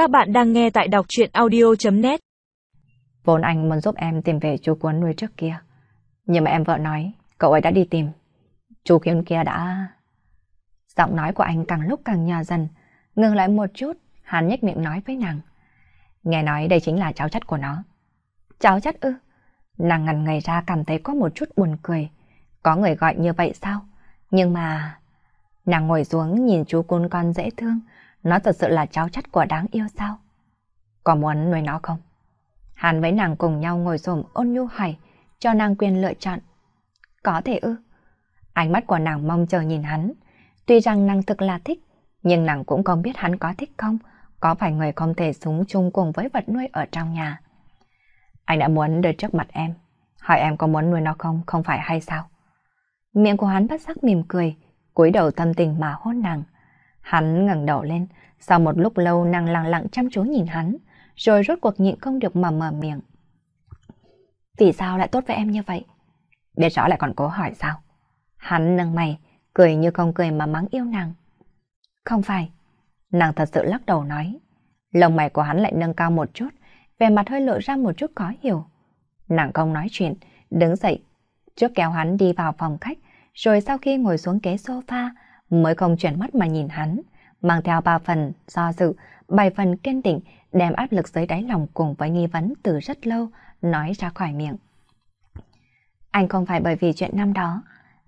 Các bạn đang nghe tại đọc chuyện audio.net Vốn anh muốn giúp em tìm về chú cuốn nuôi trước kia. Nhưng mà em vợ nói, cậu ấy đã đi tìm. Chú cuốn kia đã... Giọng nói của anh càng lúc càng nhờ dần. Ngừng lại một chút, hắn nhếch miệng nói với nàng. Nghe nói đây chính là cháu chất của nó. Cháu chất ư? Nàng ngần ngây ra cảm thấy có một chút buồn cười. Có người gọi như vậy sao? Nhưng mà... Nàng ngồi xuống nhìn chú cún con dễ thương. Nó thật sự là cháu chất của đáng yêu sao? Có muốn nuôi nó không? Hắn với nàng cùng nhau ngồi xổm ôn nhu hỏi, cho nàng quyền lựa chọn. Có thể ư? Ánh mắt của nàng mong chờ nhìn hắn. Tuy rằng nàng thực là thích, nhưng nàng cũng không biết hắn có thích không, có phải người không thể sống chung cùng với vật nuôi ở trong nhà. Anh đã muốn đưa trước mặt em, hỏi em có muốn nuôi nó không, không phải hay sao? Miệng của hắn bắt sắc mỉm cười, cúi đầu tâm tình mà hôn nàng. Hắn ngẩng đầu lên, sau một lúc lâu nàng lặng lặng chăm chú nhìn hắn, rồi rốt cuộc nhịn không được mà mở miệng. Vì sao lại tốt với em như vậy? Biết rõ lại còn cố hỏi sao? Hắn nâng mày, cười như không cười mà mắng yêu nàng. Không phải. Nàng thật sự lắc đầu nói. Lông mày của hắn lại nâng cao một chút, vẻ mặt hơi lộ ra một chút khó hiểu. Nàng không nói chuyện, đứng dậy, trước kéo hắn đi vào phòng khách, rồi sau khi ngồi xuống ghế sofa, mới không chuyển mắt mà nhìn hắn, mang theo ba phần do dự, bảy phần kiên định, đem áp lực dưới đáy lòng cùng với nghi vấn từ rất lâu, nói ra khỏi miệng. Anh không phải bởi vì chuyện năm đó,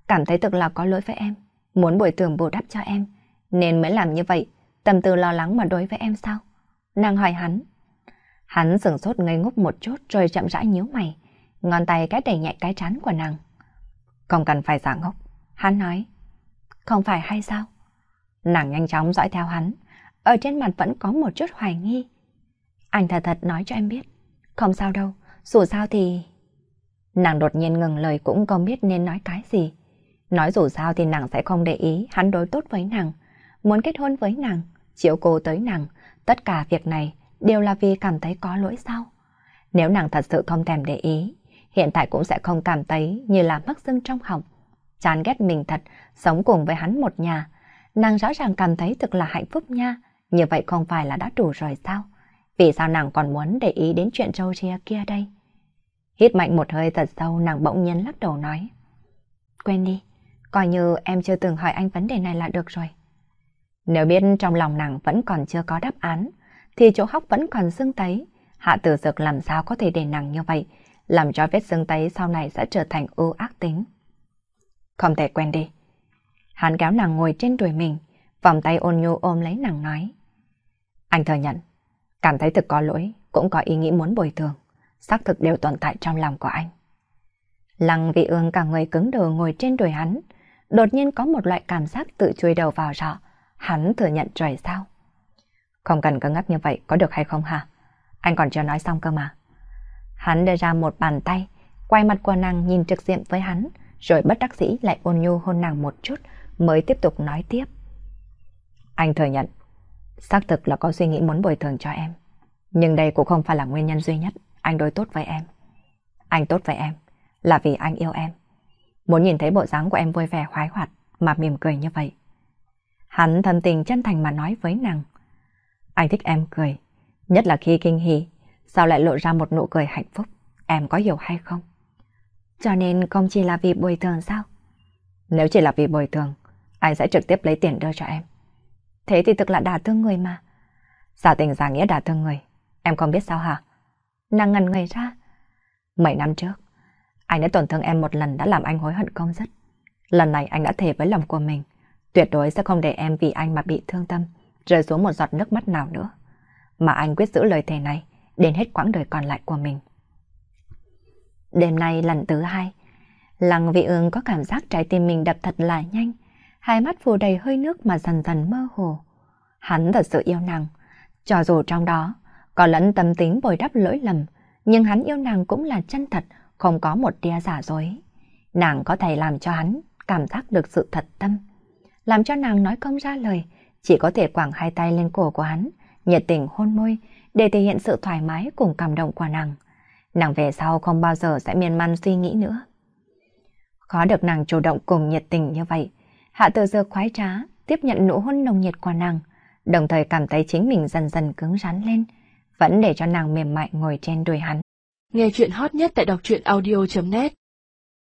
cảm thấy thực là có lỗi với em, muốn bồi thường bù đắp cho em, nên mới làm như vậy, tâm tư lo lắng mà đối với em sao? Nàng hỏi hắn. Hắn sửng sốt ngây ngốc một chút rồi chậm rãi nhíu mày, ngón tay cái đẩy nhẹ cái trán của nàng. Không cần phải giả ngốc, hắn nói. Không phải hay sao? Nàng nhanh chóng dõi theo hắn, ở trên mặt vẫn có một chút hoài nghi. Anh thật thật nói cho em biết, không sao đâu, dù sao thì... Nàng đột nhiên ngừng lời cũng không biết nên nói cái gì. Nói dù sao thì nàng sẽ không để ý hắn đối tốt với nàng, muốn kết hôn với nàng, chiếu cô tới nàng, tất cả việc này đều là vì cảm thấy có lỗi sao. Nếu nàng thật sự không thèm để ý, hiện tại cũng sẽ không cảm thấy như là mắc dưng trong họng. Chán ghét mình thật, sống cùng với hắn một nhà. Nàng rõ ràng cảm thấy thực là hạnh phúc nha, như vậy không phải là đã đủ rồi sao? Vì sao nàng còn muốn để ý đến chuyện châu ria kia đây? Hít mạnh một hơi thật sâu nàng bỗng nhiên lắc đầu nói. Quên đi, coi như em chưa từng hỏi anh vấn đề này là được rồi. Nếu biết trong lòng nàng vẫn còn chưa có đáp án, thì chỗ hóc vẫn còn sưng tấy. Hạ tử dược làm sao có thể để nàng như vậy, làm cho vết sưng tấy sau này sẽ trở thành ưu ác tính. Không thể quen đi. Hắn kéo nàng ngồi trên đùi mình, vòng tay ôn nhu ôm lấy nàng nói. Anh thừa nhận, cảm thấy thực có lỗi, cũng có ý nghĩ muốn bồi thường, xác thực đều tồn tại trong lòng của anh. Lăng vị ương cả người cứng đờ ngồi trên đùi hắn, đột nhiên có một loại cảm giác tự chui đầu vào rõ, hắn thừa nhận trời sao. Không cần cứng ngắc như vậy, có được hay không hả? Anh còn chưa nói xong cơ mà. Hắn đưa ra một bàn tay, quay mặt qua nàng nhìn trực diện với hắn, rồi bất đắc dĩ lại ôn nhu hôn nàng một chút, mới tiếp tục nói tiếp. Anh thừa nhận, xác thực là có suy nghĩ muốn bồi thường cho em. Nhưng đây cũng không phải là nguyên nhân duy nhất anh đối tốt với em. Anh tốt với em là vì anh yêu em. Muốn nhìn thấy bộ dáng của em vui vẻ khoái hoạt mà mỉm cười như vậy. Hắn thầm tình chân thành mà nói với nàng. Anh thích em cười, nhất là khi kinh hỉ, sao lại lộ ra một nụ cười hạnh phúc, em có hiểu hay không? Cho nên không chỉ là vì bồi thường sao? Nếu chỉ là vì bồi thường, anh sẽ trực tiếp lấy tiền đưa cho em. Thế thì thực là đả thương người mà. Giả tình giả nghĩa đả thương người, em không biết sao hả? Nàng ngần người ra. Mấy năm trước, anh đã tổn thương em một lần đã làm anh hối hận công rất. Lần này anh đã thề với lòng của mình, tuyệt đối sẽ không để em vì anh mà bị thương tâm, rơi xuống một giọt nước mắt nào nữa. Mà anh quyết giữ lời thề này đến hết quãng đời còn lại của mình. Đêm nay lần thứ hai, Lăng vị ương có cảm giác trái tim mình đập thật là nhanh, hai mắt phủ đầy hơi nước mà dần dần mơ hồ. Hắn thật sự yêu nàng, cho dù trong đó có lẫn tâm tính bồi đắp lỗi lầm, nhưng hắn yêu nàng cũng là chân thật, không có một tia giả dối. Nàng có thể làm cho hắn cảm giác được sự thật tâm, làm cho nàng nói không ra lời, chỉ có thể quảng hai tay lên cổ của hắn, nhiệt tình hôn môi để thể hiện sự thoải mái cùng cảm động của nàng. Nàng về sau không bao giờ sẽ miên man suy nghĩ nữa. Khó được nàng chủ động cùng nhiệt tình như vậy, Hạ Tử Dược khoái trá, tiếp nhận nụ hôn nồng nhiệt của nàng, đồng thời cảm thấy chính mình dần dần cứng rắn lên, vẫn để cho nàng mềm mại ngồi trên đùi hắn. Nghe chuyện hot nhất tại đọc truyện audio.net